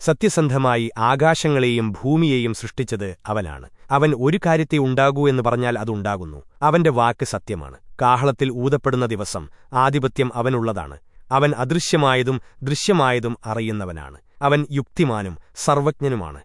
സത്യസന്ധമായി ആകാശങ്ങളെയും ഭൂമിയെയും സൃഷ്ടിച്ചത് അവനാണ്. അവൻ ഒരു കാര്യത്തെ ഉണ്ടാകൂ എന്ന് പറഞ്ഞാൽ അതുണ്ടാകുന്നു അവന്റെ വാക്ക് സത്യമാണ്. കാഹളത്തിൽ ഊതപ്പെടുന്ന ദിവസം ആധിപത്യം അവനുള്ളതാണ്. അവൻ അദൃശ്യമായതും ദൃശ്യമായതും അറിയുന്നവനാണ്. അവൻ യുക്തിമാനും സർവജ്ഞനുമാണ്.